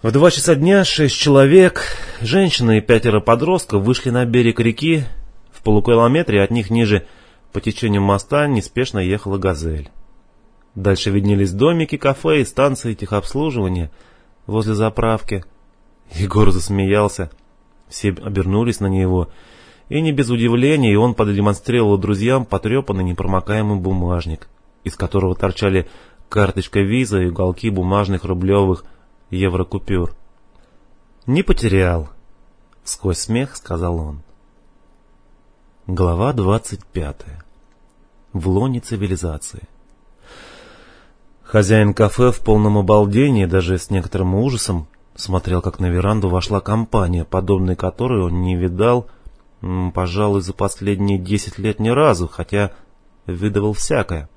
В два часа дня шесть человек, женщина и пятеро подростков вышли на берег реки. В полукилометре от них ниже по течению моста неспешно ехала «Газель». Дальше виднелись домики, кафе и станции техобслуживания возле заправки. Егор засмеялся. Все обернулись на него. И не без удивления, он продемонстрировал друзьям потрепанный непромокаемый бумажник, из которого торчали карточка виза и уголки бумажных рублевых еврокупюр. «Не потерял», — сквозь смех сказал он. Глава двадцать пятая. В лоне цивилизации. Хозяин кафе в полном обалдении, даже с некоторым ужасом, смотрел, как на веранду вошла компания, подобной которой он не видал, пожалуй, за последние десять лет ни разу, хотя видывал всякое.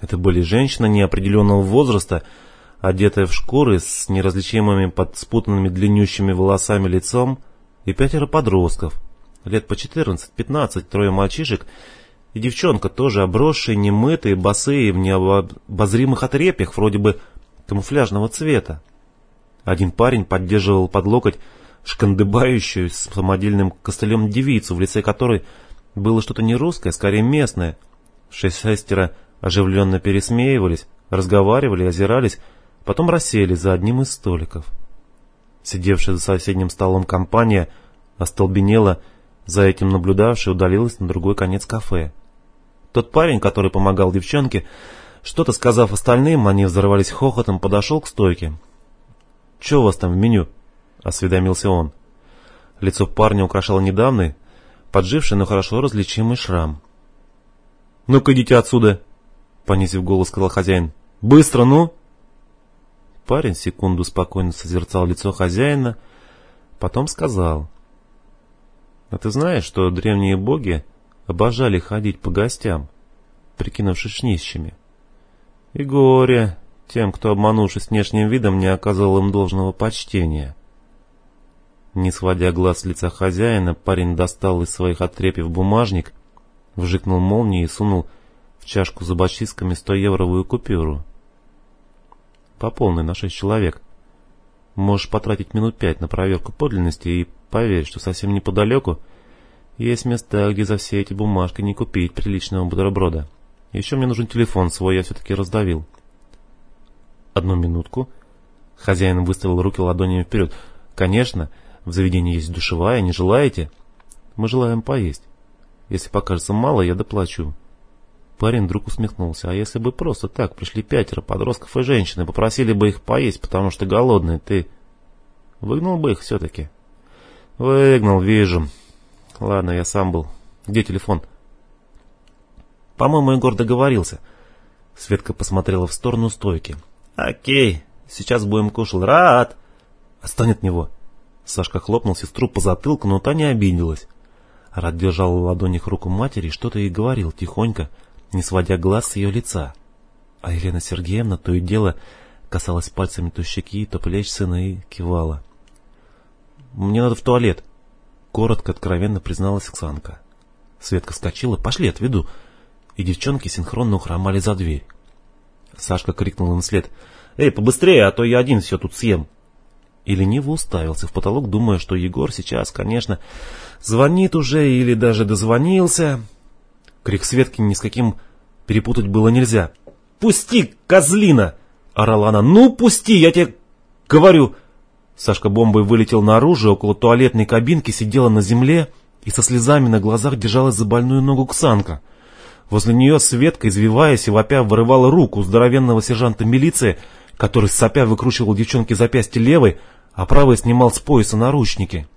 Это были женщины неопределенного возраста, одетая в шкуры с неразличимыми под спутанными длиннющими волосами лицом, и пятеро подростков, лет по четырнадцать-пятнадцать, трое мальчишек и девчонка, тоже обросшие, немытые, босые, в необозримых отрепьях, вроде бы камуфляжного цвета. Один парень поддерживал под локоть шкандыбающую с самодельным костылем девицу, в лице которой было что-то не русское, скорее местное. Шесть-шестеро оживленно пересмеивались, разговаривали, озирались, потом рассели за одним из столиков. Сидевшая за соседним столом компания остолбенела, за этим наблюдавшая удалилась на другой конец кафе. Тот парень, который помогал девчонке, что-то сказав остальным, они взорвались хохотом, подошел к стойке. «Че у вас там в меню?» — осведомился он. Лицо парня украшало недавний, подживший, но хорошо различимый шрам. «Ну-ка идите отсюда!» — понизив голос, сказал хозяин. «Быстро, ну!» Парень секунду спокойно созерцал лицо хозяина, потом сказал. «А ты знаешь, что древние боги обожали ходить по гостям, прикинувшись нищими. И горе тем, кто, обманувшись внешним видом, не оказывал им должного почтения. Не сводя глаз с лица хозяина, парень достал из своих отрепьев бумажник, вжикнул молнией и сунул в чашку за бочисками 100-евровую купюру. По полной на шесть человек. Можешь потратить минут пять на проверку подлинности и поверь, что совсем неподалеку есть места, где за все эти бумажки не купить приличного бутерброда. Еще мне нужен телефон, свой я все-таки раздавил. Одну минутку. Хозяин выставил руки ладонями вперед. Конечно, в заведении есть душевая, не желаете? Мы желаем поесть. Если покажется мало, я доплачу. Парень вдруг усмехнулся. А если бы просто так пришли пятеро подростков и женщины, попросили бы их поесть, потому что голодные, ты выгнал бы их все-таки? Выгнал, вижу. Ладно, я сам был. Где телефон? По-моему, Егор договорился. Светка посмотрела в сторону стойки. Окей, сейчас будем кушать. Рад! Отстань от него. Сашка хлопнул сестру по затылку, но та не обиделась. Рад держал в ладонях руку матери и что-то ей говорил тихонько, не сводя глаз с ее лица. А Елена Сергеевна то и дело касалась пальцами то щеки, то плеч сына и кивала. «Мне надо в туалет», Коротко, откровенно призналась Оксанка. Светка вскочила. «Пошли, отведу!» И девчонки синхронно ухромали за дверь. Сашка крикнул им вслед. «Эй, побыстрее, а то я один все тут съем!» И лениво уставился в потолок, думая, что Егор сейчас, конечно, звонит уже или даже дозвонился. Крик Светки ни с каким перепутать было нельзя. «Пусти, козлина!» — орала она. «Ну, пусти, я тебе говорю!» Сашка бомбой вылетел наружу, около туалетной кабинки сидела на земле и со слезами на глазах держалась за больную ногу Ксанка. Возле нее Светка, извиваясь и вопя, вырывала руку здоровенного сержанта милиции, который сопя выкручивал девчонке запястье левой, а правой снимал с пояса наручники.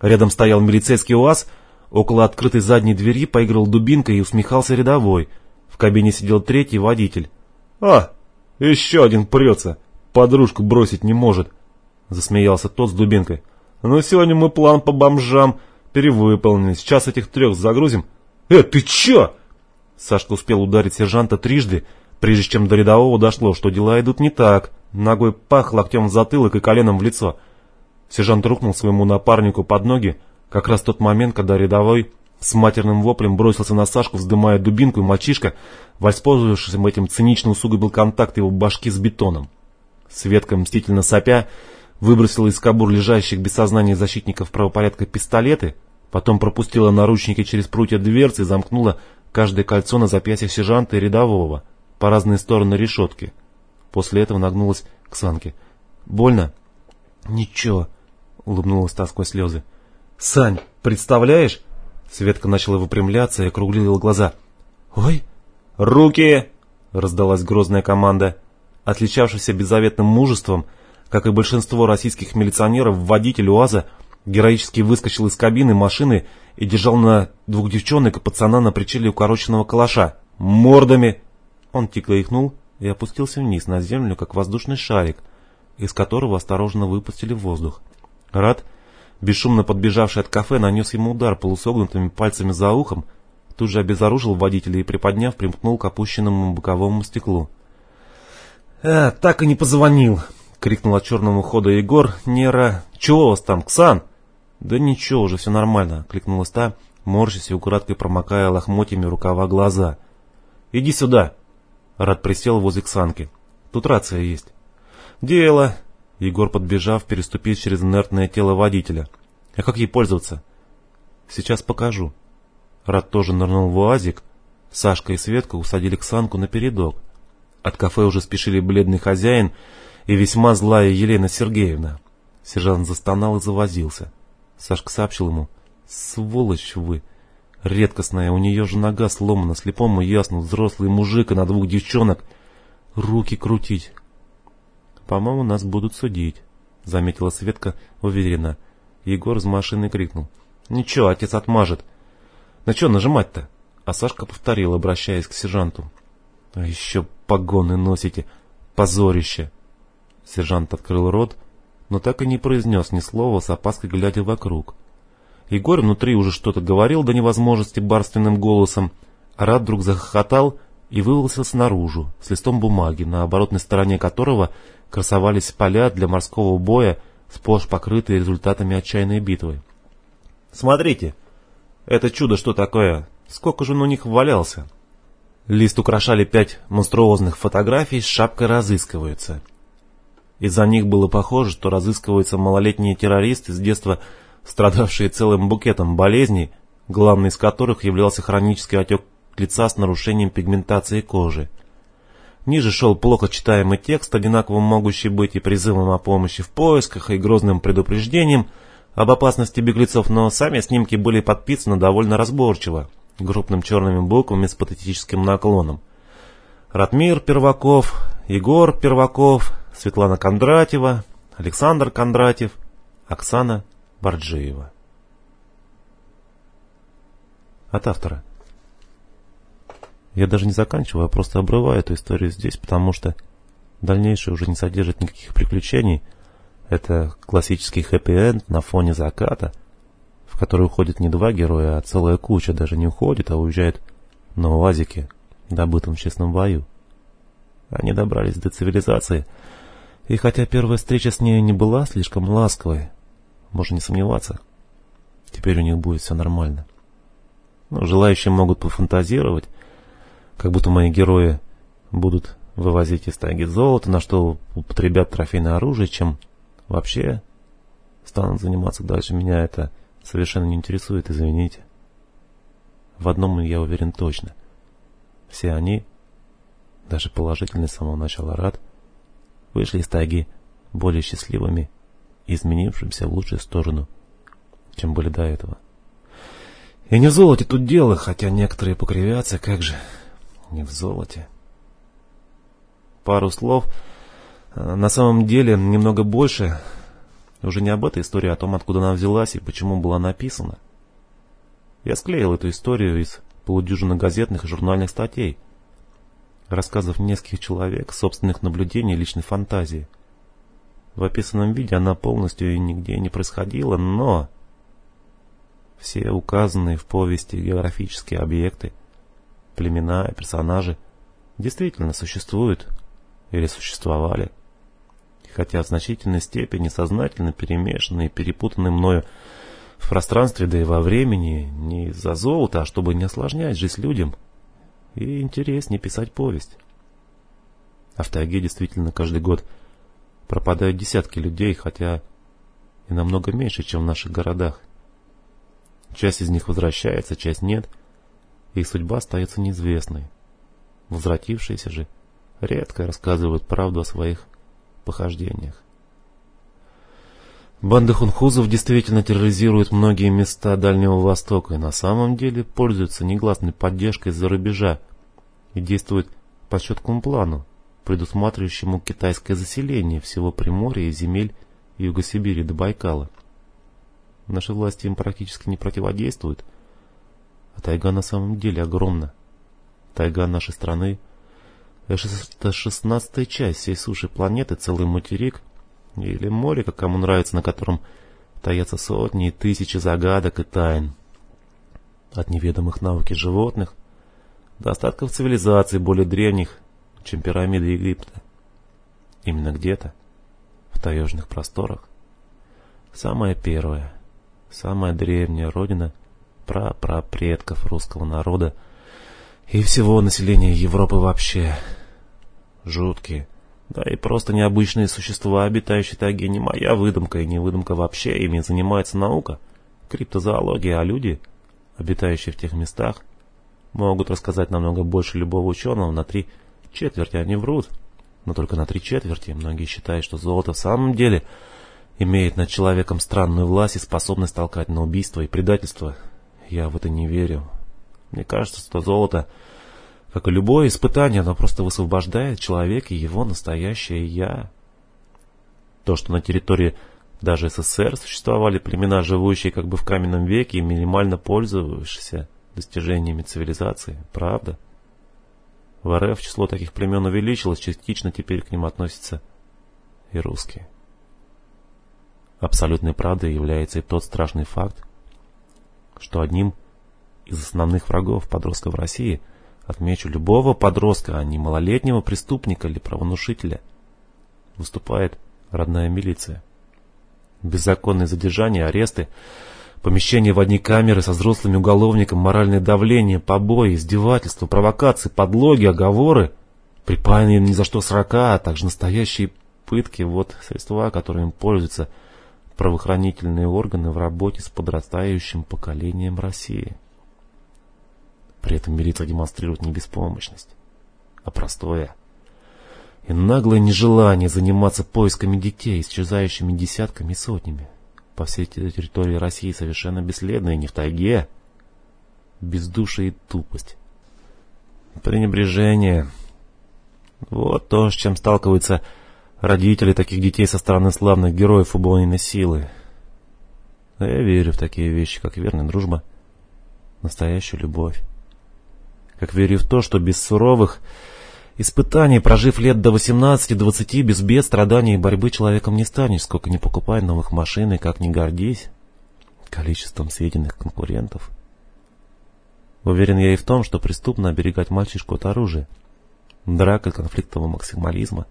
Рядом стоял милицейский УАЗ, около открытой задней двери поиграл дубинкой и усмехался рядовой. В кабине сидел третий водитель. «А, еще один прется, подружку бросить не может», Засмеялся тот с дубинкой. Ну, сегодня мы план по бомжам перевыполнили. Сейчас этих трех загрузим. Э, ты чё? Сашка успел ударить сержанта трижды, прежде чем до рядового дошло, что дела идут не так. Ногой пах локтем в затылок и коленом в лицо. Сержант рухнул своему напарнику под ноги, как раз тот момент, когда рядовой с матерным воплем бросился на Сашку, вздымая дубинку, и мальчишка, воспользовавшись этим, цинично усугубил контакт его башки с бетоном. Светка, мстительно сопя, выбросила из кобур лежащих без сознания защитников правопорядка пистолеты, потом пропустила наручники через прутья дверцы и замкнула каждое кольцо на запястьях сержанта и рядового по разные стороны решетки. После этого нагнулась к Санке. «Больно?» «Ничего», — улыбнулась та сквозь слезы. «Сань, представляешь?» Светка начала выпрямляться и округлила глаза. «Ой!» «Руки!» — раздалась грозная команда. Отличавшийся беззаветным мужеством, как и большинство российских милиционеров, водитель УАЗа героически выскочил из кабины машины и держал на двух девчонок и пацана на причале укороченного калаша. «Мордами!» Он тихо ихнул и опустился вниз на землю, как воздушный шарик, из которого осторожно выпустили воздух. Рад, бесшумно подбежавший от кафе, нанес ему удар полусогнутыми пальцами за ухом, тут же обезоружил водителя и, приподняв, примкнул к опущенному боковому стеклу. «А, так и не позвонил!» — крикнул от черного хода Егор. «Нера! Чего у вас там, Ксан?» «Да ничего, уже все нормально!» — кликнулась та, морщась и украдкой промокая лохмотьями рукава глаза. «Иди сюда!» Рад присел возле Ксанки. «Тут рация есть». «Дело!» Егор, подбежав, переступил через инертное тело водителя. «А как ей пользоваться?» «Сейчас покажу». Рад тоже нырнул в уазик. Сашка и Светка усадили Ксанку на передок. От кафе уже спешили бледный хозяин и весьма злая Елена Сергеевна. Сержант застонал и завозился. Сашка сообщил ему. «Сволочь вы! Редкостная, у нее же нога сломана, слепому ясно, взрослый мужик и на двух девчонок. Руки крутить!» «По-моему, нас будут судить», — заметила Светка уверенно. Егор с машины крикнул. «Ничего, отец отмажет. На что нажимать-то?» А Сашка повторил, обращаясь к сержанту. А еще погоны носите. Позорище. Сержант открыл рот, но так и не произнес ни слова, с опаской глядя вокруг. Егор внутри уже что-то говорил до невозможности барственным голосом, а Рад вдруг захохотал и вывалился снаружи, с листом бумаги, на оборотной стороне которого красовались поля для морского боя, сплошь покрытые результатами отчаянной битвы. «Смотрите, это чудо что такое? Сколько же он у них валялся?» Лист украшали пять монструозных фотографий с шапкой «Разыскиваются». Из-за них было похоже, что разыскиваются малолетние террористы с детства страдавшие целым букетом болезней, главной из которых являлся хронический отек лица с нарушением пигментации кожи. Ниже шел плохо читаемый текст, одинаково могущий быть и призывом о помощи в поисках, и грозным предупреждением об опасности беглецов, но сами снимки были подписаны довольно разборчиво крупным черными буквами с патетическим наклоном. Ратмир Перваков, Егор Перваков, Светлана Кондратьева, Александр Кондратьев, Оксана Борджиева. От автора. Я даже не заканчиваю, а просто обрываю эту историю здесь, потому что дальнейшее уже не содержит никаких приключений. Это классический хэппи-энд на фоне заката – в который уходит не два героя, а целая куча даже не уходит, а уезжает на УАЗике, добытом в честном бою. Они добрались до цивилизации, и хотя первая встреча с ней не была слишком ласковой, можно не сомневаться, теперь у них будет все нормально. Ну, желающие могут пофантазировать, как будто мои герои будут вывозить из тайги золото, на что употребят трофейное оружие, чем вообще станут заниматься дальше. Меня это совершенно не интересует, извините. В одном я уверен точно. Все они, даже положительный с самого начала рад, вышли из тайги более счастливыми и изменившимся в лучшую сторону, чем были до этого. И не в золоте тут дело, хотя некоторые покривятся, как же, не в золоте. Пару слов, на самом деле немного больше уже не об этой истории, а о том, откуда она взялась и почему была написана. Я склеил эту историю из полудюжины газетных и журнальных статей, рассказов нескольких человек, собственных наблюдений личной фантазии. В описанном виде она полностью и нигде не происходила, но все указанные в повести географические объекты, племена и персонажи действительно существуют или существовали хотя в значительной степени сознательно перемешаны и перепутаны мною в пространстве, да и во времени, не из-за золота, а чтобы не осложнять жизнь людям и интереснее писать повесть. А в тайге действительно каждый год пропадают десятки людей, хотя и намного меньше, чем в наших городах. Часть из них возвращается, часть нет. Их судьба остается неизвестной. Возвратившиеся же редко рассказывают правду о своих похождениях. Банды хунхузов действительно терроризируют многие места Дальнего Востока и на самом деле пользуются негласной поддержкой из-за рубежа и действуют по четкому плану, предусматривающему китайское заселение всего Приморья и земель Юго-Сибири до Байкала. Наши власти им практически не противодействуют, а тайга на самом деле огромна. Тайга нашей страны – это шестнадцатая часть всей суши планеты, целый материк – или море, как кому нравится, на котором таятся сотни и тысячи загадок и тайн. От неведомых науки животных до остатков цивилизаций более древних, чем пирамиды Египта. Именно где-то, в таежных просторах, самая первая, самая древняя родина прапрапредков русского народа и всего населения Европы вообще. Жуткие, да и просто необычные существа, обитающие в тайге, не моя выдумка и не выдумка вообще. Ими занимается наука, криптозоология, а люди, обитающие в тех местах, могут рассказать намного больше любого ученого на три четверти. Они врут, но только на три четверти. Многие считают, что золото в самом деле имеет над человеком странную власть и способность толкать на убийство и предательство. Я в это не верю. Мне кажется, что золото как и любое испытание, оно просто высвобождает человека и его настоящее «я». То, что на территории даже СССР существовали племена, живущие как бы в каменном веке и минимально пользовавшиеся достижениями цивилизации, правда? В РФ число таких племен увеличилось, частично теперь к ним относятся и русские. Абсолютной правдой является и тот страшный факт, что одним из основных врагов подростков России – Отмечу, любого подростка, а не малолетнего преступника или правонушителя. Выступает родная милиция. Беззаконные задержания, аресты, помещение в одни камеры со взрослыми уголовником, моральное давление, побои, издевательства, провокации, подлоги, оговоры, припаянные ни за что срока, а также настоящие пытки, вот средства, которыми пользуются правоохранительные органы в работе с подрастающим поколением России. При этом милиция демонстрирует не беспомощность, а простое и наглое нежелание заниматься поисками детей, исчезающими десятками и сотнями. По всей территории России совершенно бесследно и не в тайге. Бездушие и тупость. Пренебрежение. Вот то, с чем сталкиваются родители таких детей со стороны славных героев футбольной силы. А я верю в такие вещи, как верная дружба, настоящая любовь как верю в то, что без суровых испытаний, прожив лет до 18-20, без бед, страданий и борьбы человеком не станешь, сколько не покупай новых машин и как не гордись количеством съеденных конкурентов. Уверен я и в том, что преступно оберегать мальчишку от оружия, драк и конфликтового максимализма.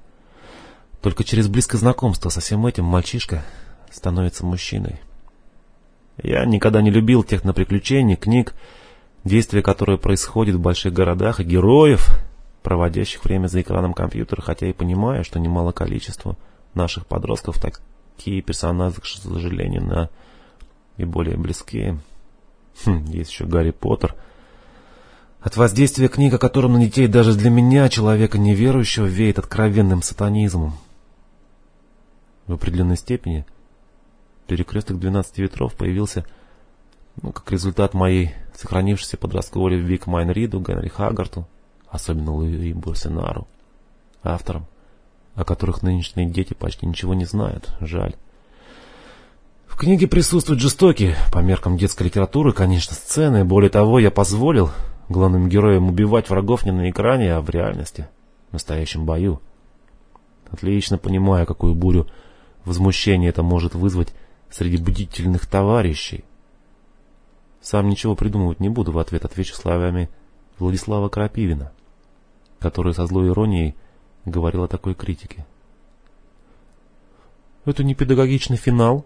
Только через близкое знакомство со всем этим мальчишка становится мужчиной. Я никогда не любил техноприключений, книг, действие, которое происходит в больших городах, и героев, проводящих время за экраном компьютера, хотя и понимаю, что немало количество наших подростков такие персонажи, к сожалению, на и более близкие. Хм, есть еще Гарри Поттер. От воздействия книг, о котором на детей даже для меня, человека неверующего, веет откровенным сатанизмом. В определенной степени перекресток 12 ветров появился ну, как результат моей сохранившейся подростковой любви к Майн Риду, Генри Хагарту, особенно Луи Бурсенару, авторам, о которых нынешние дети почти ничего не знают, жаль. В книге присутствуют жестокие, по меркам детской литературы, конечно, сцены. Более того, я позволил главным героям убивать врагов не на экране, а в реальности, в настоящем бою. Отлично понимаю, какую бурю возмущения это может вызвать среди бдительных товарищей, сам ничего придумывать не буду, в ответ отвечу словами Владислава Крапивина, который со злой иронией говорил о такой критике. Это не педагогичный финал.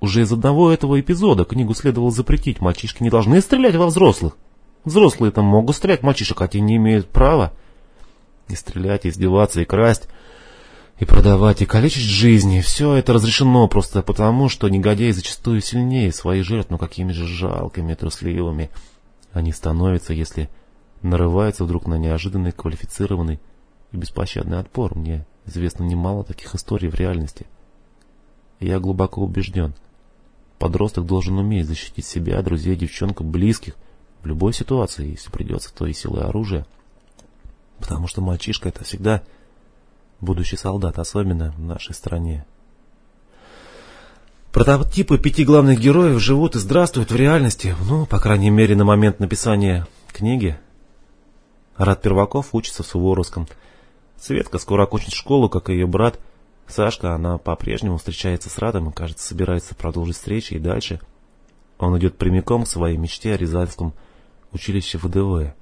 Уже из одного этого эпизода книгу следовало запретить. Мальчишки не должны стрелять во взрослых. Взрослые там могут стрелять мальчишек, а те не имеют права. И стрелять, и издеваться, и красть. И продавать, и калечить жизни. Все это разрешено просто потому, что негодяи зачастую сильнее своих жертв, но какими же жалкими, трусливыми они становятся, если нарываются вдруг на неожиданный, квалифицированный и беспощадный отпор. Мне известно немало таких историй в реальности. Я глубоко убежден, подросток должен уметь защитить себя, друзей, девчонку, близких в любой ситуации, если придется, то и силой оружия. Потому что мальчишка это всегда будущий солдат, особенно в нашей стране. Прототипы пяти главных героев живут и здравствуют в реальности, ну, по крайней мере, на момент написания книги. Рад Перваков учится в Суворовском. Светка скоро окончит школу, как и ее брат. Сашка, она по-прежнему встречается с Радом и, кажется, собирается продолжить встречи и дальше. Он идет прямиком к своей мечте о Рязанском училище ВДВ.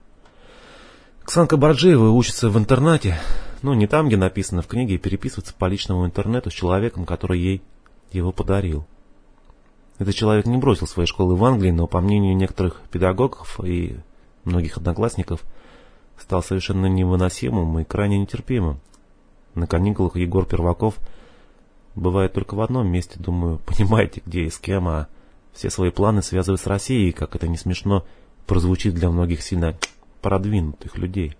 Ксанка Барджиева учится в интернате, ну, не там, где написано в книге, переписываться по личному интернету с человеком, который ей его подарил. Этот человек не бросил своей школы в Англии, но, по мнению некоторых педагогов и многих одноклассников, стал совершенно невыносимым и крайне нетерпимым. На каникулах Егор Перваков бывает только в одном месте, думаю, понимаете, где и с кем, а все свои планы связывает с Россией, как это не смешно прозвучит для многих сильно продвинутых людей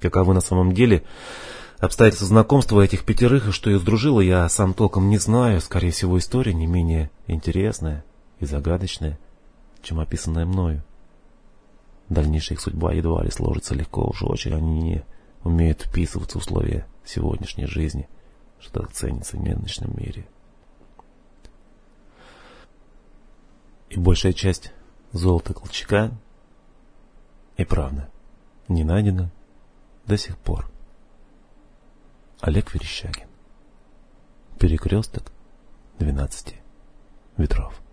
каковы на самом деле обстоятельства знакомства этих пятерых и что их сдружило, я сам толком не знаю. Скорее всего, история не менее интересная и загадочная, чем описанная мною. Дальнейшая их судьба едва ли сложится легко, уж очень они не умеют вписываться в условия сегодняшней жизни, что ценится в нынешнем мире. И большая часть золота Колчака и правда не найдена до сих пор. Олег Верещагин. Перекресток 12 ветров.